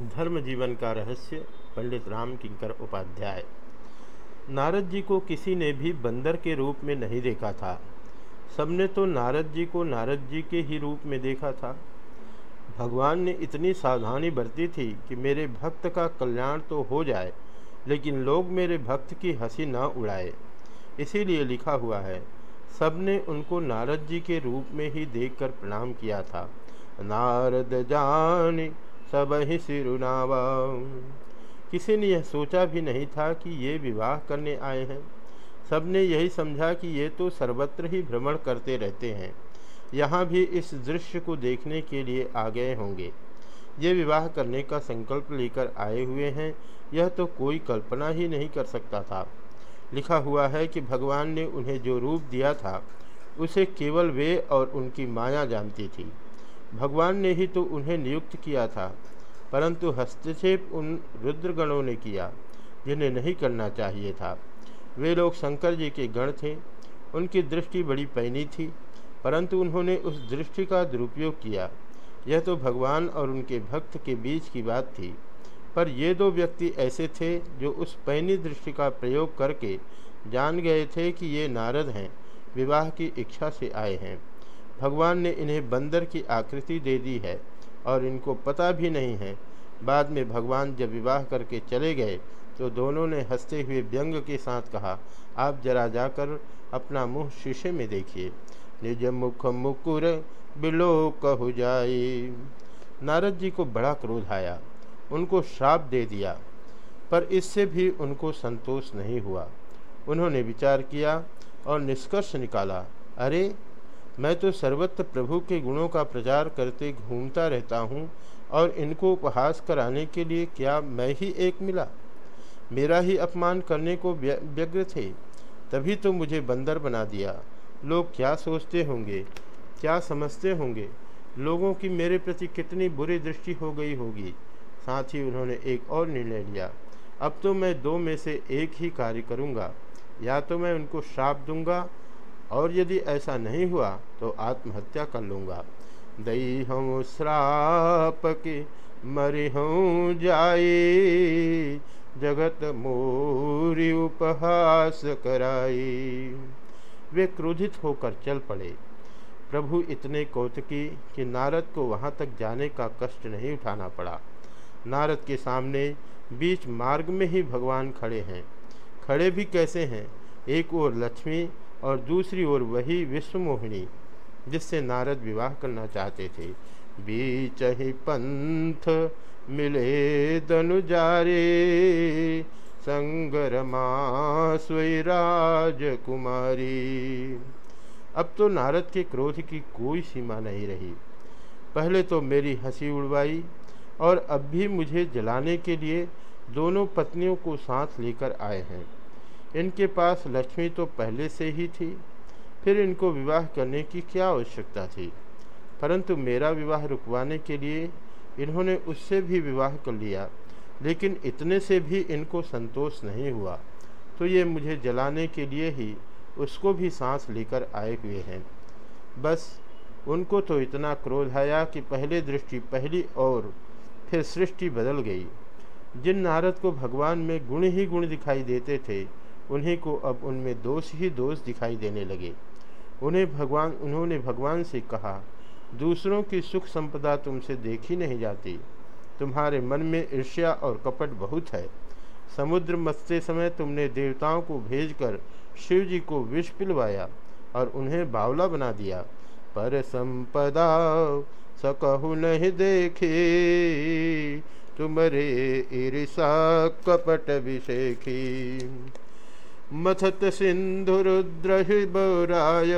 धर्म जीवन का रहस्य, पंडित राम किंकर उपाध्याय। नारद जी को किसी ने भी बंदर के रूप में नहीं देखा था। सबने तो नारद जी को नारद जी के ही रूप में देखा था। भगवान ने इतनी सावधानी बरती थी कि मेरे भक्त का कल्याण तो हो जाए, लेकिन लोग मेरे भक्त की हँसी न उड़ाए। इसीलिए लिखा हुआ है, सबने उनको नारद जी के रूप में ही देखकर प्रणाम किया था। नारद जानी सब ही सिरुनावा। किसी ने यह सोचा भी नहीं था कि ये विवाह करने आए हैं। सबने यही समझा कि ये तो सर्वत्र ही भ्रमण करते रहते हैं। यहाँ भी इस दृश्य को देखने के लिए आ गए होंगे। ये विवाह करने का संकल्प लेकर आए हुए हैं, यह तो कोई कल्पना ही नहीं कर सकता था। लिखा हुआ है कि भगवान ने उन्हें जो रूप दिया था, उसे केवल वे और उनकी माया जानती थी। भगवान ने ही तो उन्हें नियुक्त किया था, परंतु हस्तक्षेप उन रुद्रगणों ने किया, जिन्हें नहीं करना चाहिए था। वे लोग शंकर जी के गण थे, उनकी दृष्टि बड़ी पैनी थी, परंतु उन्होंने उस दृष्टि का दुरुपयोग किया। यह तो भगवान और उनके भक्त के बीच की बात थी, पर ये दो व्यक्ति ऐसे थे जो उस पैनी दृष्टि का प्रयोग करके जान गए थे कि ये नारद हैं, विवाह की इच्छा से आए हैं। भगवान ने इन्हें बंदर की आकृति दे दी है और इनको पता भी नहीं है। बाद में भगवान जब विवाह करके चले गए तो दोनों ने हँसते हुए व्यंग के साथ कहा, आप जरा जाकर अपना मुँह शीशे में देखिए। निज मुख मुकुर बिलो कहु जाए। नारद जी को बड़ा क्रोध आया। उनको श्राप दे दिया, पर इससे भी उनको संतोष नहीं हुआ। उन्होंने विचार किया और निष्कर्ष निकाला, अरे मैं तो सर्वत्र प्रभु के गुणों का प्रचार करते घूमता रहता हूँ और इनको उपहास कराने के लिए क्या मैं ही एक मिला? मेरा ही अपमान करने को व्यग्र थे, तभी तो मुझे बंदर बना दिया। लोग क्या सोचते होंगे? क्या समझते होंगे? लोगों की मेरे प्रति कितनी बुरी दृष्टि हो गई होगी? साथ ही उन्होंने एक और निर्णय लिया। अब तो मैं दो में से एक ही कार्य करूँगा। या तो मैं उनको श्राप दूँगा और यदि ऐसा नहीं हुआ तो आत्महत्या कर लूँगा। दई हम श्राप के मरि हूँ जाए जगत मोरी उपहास कराई। वे क्रोधित होकर चल पड़े। प्रभु इतने कौतकी कि नारद को वहाँ तक जाने का कष्ट नहीं उठाना पड़ा। नारद के सामने बीच मार्ग में ही भगवान खड़े हैं। खड़े भी कैसे हैं? एक ओर लक्ष्मी और दूसरी ओर वही विश्वमोहिनी, जिससे नारद विवाह करना चाहते थे। बीच ही पंथ मिले दनुजारे संगरमा राजकुमारी। अब तो नारद के क्रोध की कोई सीमा नहीं रही। पहले तो मेरी हँसी उड़वाई और अब भी मुझे जलाने के लिए दोनों पत्नियों को साथ लेकर आए हैं। इनके पास लक्ष्मी तो पहले से ही थी। फिर इनको विवाह करने की क्या आवश्यकता थी? परंतु मेरा विवाह रुकवाने के लिए इन्होंने उससे भी विवाह कर लिया, लेकिन इतने से भी इनको संतोष नहीं हुआ। तो ये मुझे जलाने के लिए ही उसको भी सांस लेकर आए हुए हैं। बस, उनको तो इतना क्रोध आया कि पहले दृष्टि पहली और फिर सृष्टि बदल गई। जिन नारद को भगवान में गुण ही गुण दिखाई देते थे उन्हीं को अब उनमें दोष ही दोष दिखाई देने लगे। उन्हें भगवान, उन्होंने भगवान से कहा, दूसरों की सुख संपदा तुमसे देखी नहीं जाती। तुम्हारे मन में ईर्ष्या और कपट बहुत है। समुद्र मत्स्य समय तुमने देवताओं को भेजकर शिव जी को विष पिलवाया और उन्हें बावला बना दिया। पर संपदा सकहु नहीं देखे। तुम्हारे ईर्षा कपट विषेखी। मथत सिंधुरुद्रहिबराय,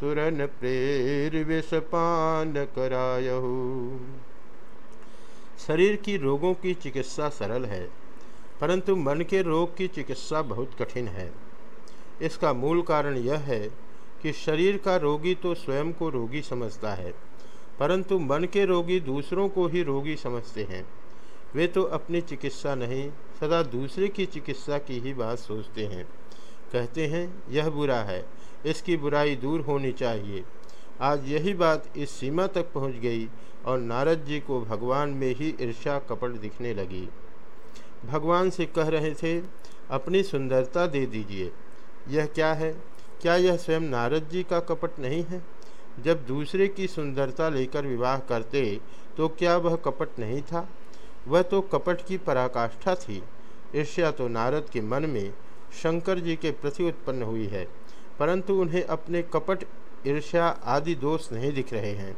सुरन प्रेर विषपान कराय। शरीर की रोगों की चिकित्सा सरल है, परंतु मन के रोग की चिकित्सा बहुत कठिन है। इसका मूल कारण यह है कि शरीर का रोगी तो स्वयं को रोगी समझता है, परंतु मन के रोगी दूसरों को ही रोगी समझते हैं। वे तो अपनी चिकित्सा नहीं, सदा दूसरे की चिकित्सा की ही बात सोचते हैं। कहते हैं, यह बुरा है, इसकी बुराई दूर होनी चाहिए। आज यही बात इस सीमा तक पहुँच गई और नारद जी को भगवान में ही ईर्ष्या कपट दिखने लगी। भगवान से कह रहे थे, अपनी सुंदरता दे दीजिए। यह क्या है? क्या यह स्वयं नारद जी का कपट नहीं है? जब दूसरे की सुंदरता लेकर विवाह करते तो क्या वह कपट नहीं था? वह तो कपट की पराकाष्ठा थी। ईर्ष्या तो नारद के मन में शंकर जी के प्रति उत्पन्न हुई है, परंतु उन्हें अपने कपट, ईर्ष्या आदि दोष नहीं दिख रहे हैं।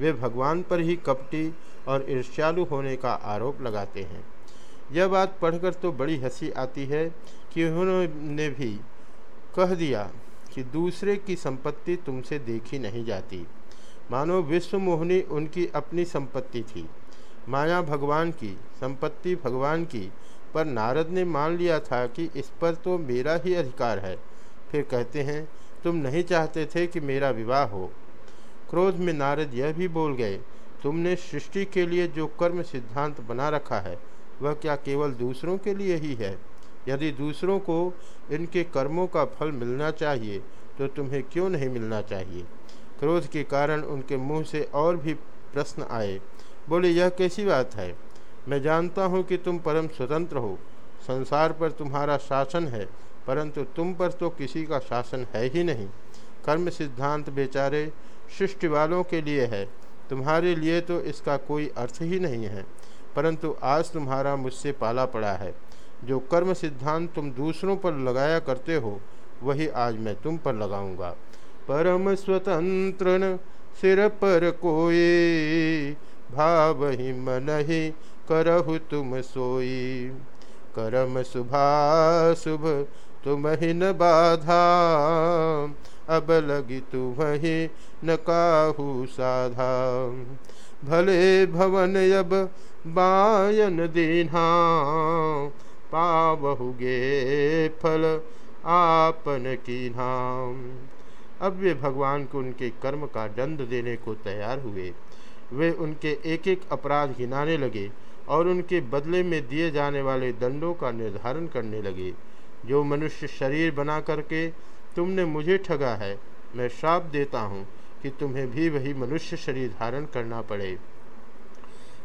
वे भगवान पर ही कपटी और ईर्ष्यालु होने का आरोप लगाते हैं। यह बात पढ़कर तो बड़ी हँसी आती है कि उन्होंने भी कह दिया कि दूसरे की संपत्ति तुमसे देखी नहीं जाती। मानो विश्व मोहनी उनकी अपनी संपत्ति थी। माया भगवान की, संपत्ति भगवान की, पर नारद ने मान लिया था कि इस पर तो मेरा ही अधिकार है। फिर कहते हैं, तुम नहीं चाहते थे कि मेरा विवाह हो? क्रोध में नारद यह भी बोल गए, तुमने सृष्टि के लिए जो कर्म सिद्धांत बना रखा है, वह क्या केवल दूसरों के लिए ही है? यदि दूसरों को इनके कर्मों का फल मिलना चाहिए तो तुम्हें क्यों नहीं मिलना चाहिए? क्रोध के कारण उनके मुँह से और भी प्रश्न आए। बोले, यह कैसी बात है? मैं जानता हूँ कि तुम परम स्वतंत्र हो। संसार पर तुम्हारा शासन है, परंतु तुम पर तो किसी का शासन है ही नहीं। कर्म सिद्धांत बेचारे सृष्टि वालों के लिए है। तुम्हारे लिए तो इसका कोई अर्थ ही नहीं है, परंतु आज तुम्हारा मुझसे पाला पड़ा है। जो कर्म सिद्धांत तुम दूसरों पर लगाया करते हो, वही आज मैं तुम पर लगाऊँगा। परम स्वतंत्र सिर पर कोई भाव ही मन ही करहु तुम सोई। करम शुभ तुम ही न बाधा। अब लगी तुम ही न काहू साधा। भले भवन अब बायन दीन्हा। पावहुगे फल आपन की नाम अब वे भगवान को उनके कर्म का दंड देने को तैयार हुए। वे उनके एक एक अपराध गिनाने लगे और उनके बदले में दिए जाने वाले दंडों का निर्धारण करने लगे। जो मनुष्य शरीर बना करके तुमने मुझे ठगा है, मैं श्राप देता हूँ कि तुम्हें भी वही मनुष्य शरीर धारण करना पड़े।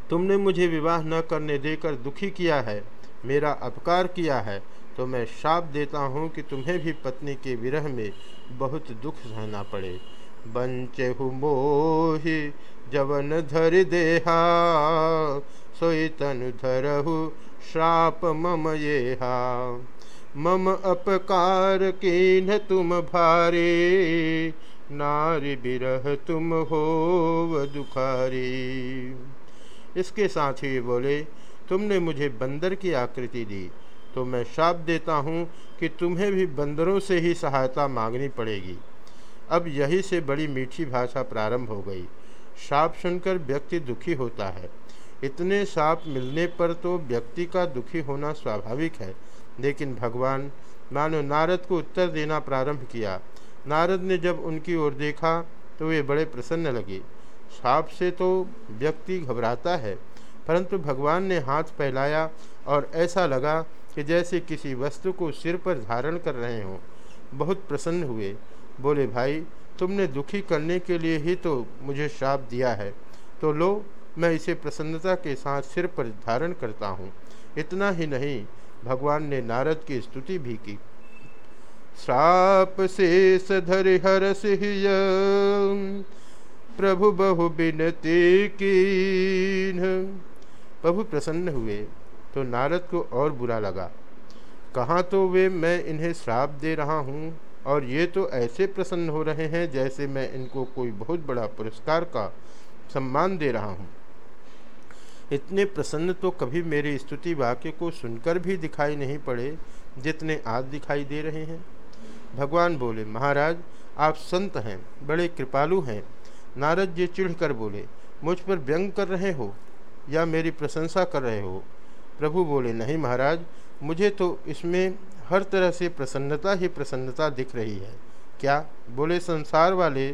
तुमने मुझे विवाह न करने देकर दुखी किया है, मेरा अपकार किया है तो मैं श्राप देता हूँ कि तुम्हें भी पत्नी के विरह में बहुत दुख सहना पड़े। बंचहु मोहि जवन धर देहा, सोई तनु धरहु श्राप मम येहा। मम अपकार कीन तुम भारे, नारी बिरह तुम हो व दुखारी। इसके साथ ही बोले, तुमने मुझे बंदर की आकृति दी तो मैं श्राप देता हूँ कि तुम्हें भी बंदरों से ही सहायता मांगनी पड़ेगी। अब यही से बड़ी मीठी भाषा प्रारंभ हो गई। साप सुनकर व्यक्ति दुखी होता है। इतने साप मिलने पर तो व्यक्ति का दुखी होना स्वाभाविक है, लेकिन भगवान, मानो नारद को उत्तर देना प्रारंभ किया। नारद ने जब उनकी ओर देखा तो वे बड़े प्रसन्न लगे। साप से तो व्यक्ति घबराता है, परंतु भगवान ने हाथ फैलाया और ऐसा लगा कि जैसे किसी वस्तु को सिर पर धारण कर रहे हों। बहुत प्रसन्न हुए। बोले, भाई, तुमने दुखी करने के लिए ही तो मुझे श्राप दिया है। तो लो, मैं इसे प्रसन्नता के साथ सिर पर धारण करता हूँ। इतना ही नहीं, भगवान ने नारद की स्तुति भी की। श्राप शेष धरि हर सिंह, प्रभु बहु बिनती की प्रभु प्रसन्न हुए तो नारद को और बुरा लगा। कहाँ तो वे मैं इन्हें श्राप दे रहा हूँ? और ये तो ऐसे प्रसन्न हो रहे हैं जैसे मैं इनको कोई बहुत बड़ा पुरस्कार का सम्मान दे रहा हूँ। इतने प्रसन्न तो कभी मेरे स्तुति वाक्य को सुनकर भी दिखाई नहीं पड़े जितने आज दिखाई दे रहे हैं। भगवान बोले, महाराज, आप संत हैं, बड़े कृपालु हैं। नारद जी चिढ़कर बोले, मुझ पर व्यंग कर रहे हो या मेरी प्रशंसा कर रहे हो? प्रभु बोले, नहीं महाराज, मुझे तो इसमें हर तरह से प्रसन्नता ही प्रसन्नता दिख रही है। क्या बोले संसार वाले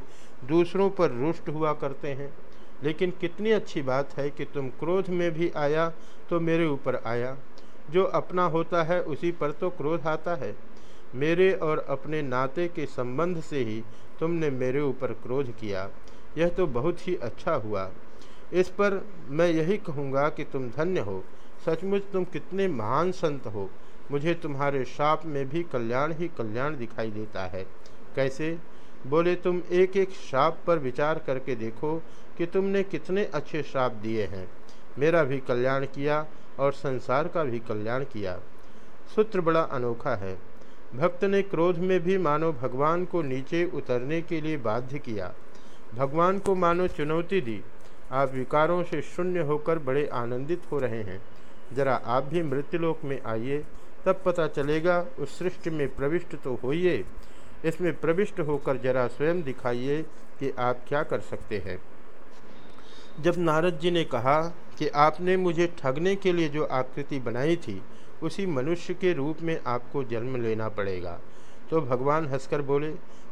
दूसरों पर रुष्ट हुआ करते हैं? लेकिन कितनी अच्छी बात है कि तुम क्रोध में भी आया तो मेरे ऊपर आया। जो अपना होता है उसी पर तो क्रोध आता है। मेरे और अपने नाते के संबंध से ही तुमने मेरे ऊपर क्रोध किया। यह तो बहुत ही अच्छा हुआ। इस पर मैं यही कहूँगा कि तुम धन्य हो। सचमुच तुम कितने महान संत हो। मुझे तुम्हारे शाप में भी कल्याण ही कल्याण दिखाई देता है। कैसे? बोले, तुम एक एक श्राप पर विचार करके देखो कि तुमने कितने अच्छे श्राप दिए हैं। मेरा भी कल्याण किया और संसार का भी कल्याण किया। सूत्र बड़ा अनोखा है। भक्त ने क्रोध में भी मानो भगवान को नीचे उतरने के लिए बाध्य किया। भगवान को मानो चुनौती दी। आप विकारों से शून्य होकर बड़े आनंदित हो रहे हैं। जरा आप भी मृत्युलोक में आइए। तब पता चलेगा, उस सृष्टि में प्रविष्ट तो होइए। इसमें प्रविष्ट होकर जरा स्वयं दिखाइए कि आप क्या कर सकते हैं। जब नारद जी ने कहा कि आपने मुझे ठगने के लिए जो आकृति बनाई थी, उसी मनुष्य के रूप में आपको जन्म लेना पड़ेगा। तो भगवान हंसकर बोले,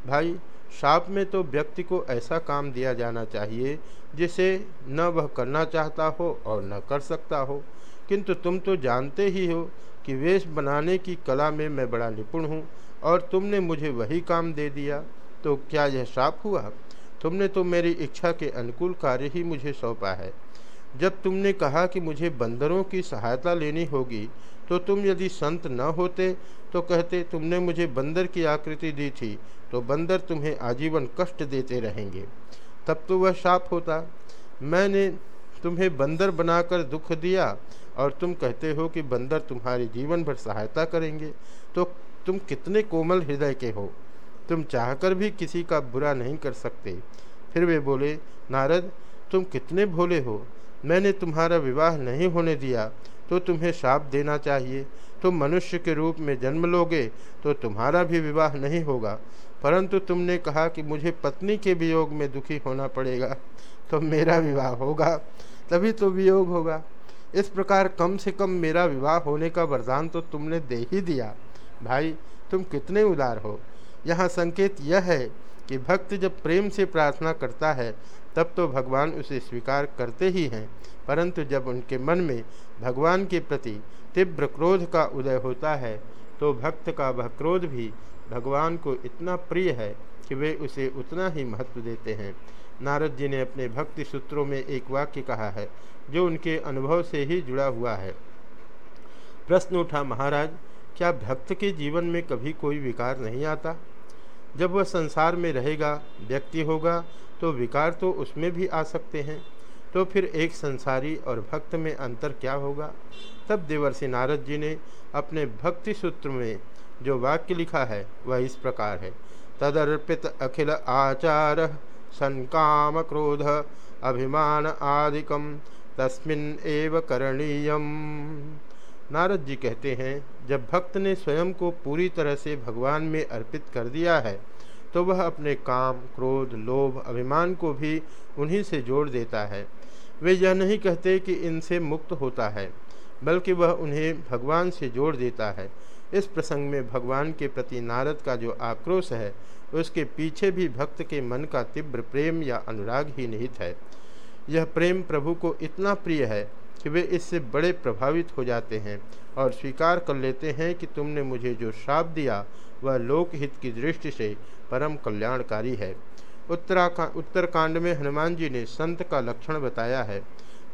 भाई, शाप में तो व्यक्ति को ऐसा काम दिया जाना चाहिए, जिसे न वह करना चाहता हो और न कर सकता हो। किंतु तुम तो जानते ही हो कि वेश बनाने की कला में मैं बड़ा निपुण हूँ और तुमने मुझे वही काम दे दिया। तो क्या यह श्राप हुआ? तुमने तो मेरी इच्छा के अनुकूल कार्य ही मुझे सौंपा है। जब तुमने कहा कि मुझे बंदरों की सहायता लेनी होगी तो तुम यदि संत न होते तो कहते, तुमने मुझे बंदर की आकृति दी थी तो बंदर तुम्हें आजीवन कष्ट देते रहेंगे। तब तो वह शाप होता। मैंने तुम्हें बंदर बनाकर दुख दिया और तुम कहते हो कि बंदर तुम्हारी जीवन भर सहायता करेंगे तो तुम कितने कोमल हृदय के हो। तुम चाहकर भी किसी का बुरा नहीं कर सकते। फिर वे बोले, नारद, तुम कितने भोले हो। मैंने तुम्हारा विवाह नहीं होने दिया तो तुम्हें शाप देना चाहिए। तुम मनुष्य के रूप में जन्म लोगे तो तुम्हारा भी विवाह नहीं होगा। परंतु तुमने कहा कि मुझे पत्नी के वियोग में दुखी होना पड़ेगा तो मेरा विवाह होगा, तभी तो वियोग होगा। इस प्रकार कम से कम मेरा विवाह होने का वरदान तो तुमने दे ही दिया। भाई, तुम कितने उदार हो। यहाँ संकेत यह है कि भक्त जब प्रेम से प्रार्थना करता है, तब तो भगवान उसे स्वीकार करते ही हैं। परंतु जब उनके मन में भगवान के प्रति तीव्र क्रोध का उदय होता है तो भक्त का वह क्रोध भी भगवान को इतना प्रिय है कि वे उसे उतना ही महत्व देते हैं। नारद जी ने अपने भक्ति सूत्रों में एक वाक्य कहा है, जो उनके अनुभव से ही जुड़ा हुआ है। प्रश्न उठा, महाराज, क्या भक्त के जीवन में कभी कोई विकार नहीं आता? जब वह संसार में रहेगा, व्यक्ति होगा तो विकार तो उसमें भी आ सकते हैं। तो फिर एक संसारी और भक्त में अंतर क्या होगा? तब देवर्षि नारद जी ने अपने भक्ति सूत्र में जो वाक्य लिखा है, वह इस प्रकार है, तदर्पित अखिल आचार संकाम क्रोध अभिमान आदिकम तस्मिन एव करणीयम नारद जी कहते हैं, जब भक्त ने स्वयं को पूरी तरह से भगवान में अर्पित कर दिया है तो वह अपने काम, क्रोध, लोभ, अभिमान को भी उन्हीं से जोड़ देता है। वे यह नहीं कहते कि इनसे मुक्त होता है, बल्कि वह उन्हें भगवान से जोड़ देता है। इस प्रसंग में भगवान के प्रति नारद का जो आक्रोश है, उसके पीछे भी भक्त के मन का तीव्र प्रेम या अनुराग ही निहित है। यह प्रेम प्रभु को इतना प्रिय है कि वे इससे बड़े प्रभावित हो जाते हैं और स्वीकार कर लेते हैं कि तुमने मुझे जो श्राप दिया, वह लोकहित की दृष्टि से परम कल्याणकारी है। उत्तराखंड उत्तरकांड में हनुमान जी ने संत का लक्षण बताया है।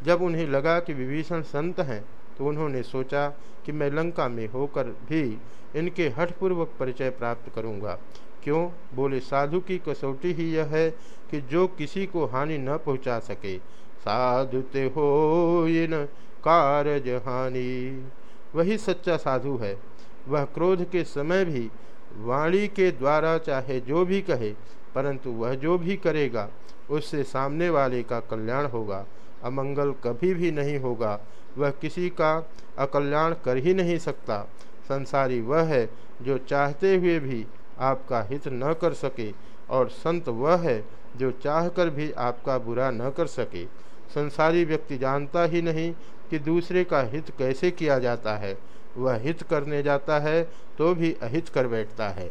जब उन्हें लगा कि विभीषण संत हैं तो उन्होंने सोचा कि मैं लंका में होकर भी इनके हठपूर्वक परिचय प्राप्त करूँगा। क्यों? बोले, साधु की कसौटी ही यह है कि जो किसी को हानि न पहुँचा सके। साधुते हो इन कारज हानि। वही सच्चा साधु है। वह क्रोध के समय भी वाणी के द्वारा चाहे जो भी कहे, परंतु वह जो भी करेगा, उससे सामने वाले का कल्याण होगा। अमंगल कभी भी नहीं होगा। वह किसी का अकल्याण कर ही नहीं सकता। संसारी वह है जो चाहते हुए भी आपका हित न कर सके और संत वह है जो चाहकर भी आपका बुरा न कर सके। संसारी व्यक्ति जानता ही नहीं कि दूसरे का हित कैसे किया जाता है। वह हित करने जाता है तो भी अहित कर बैठता है।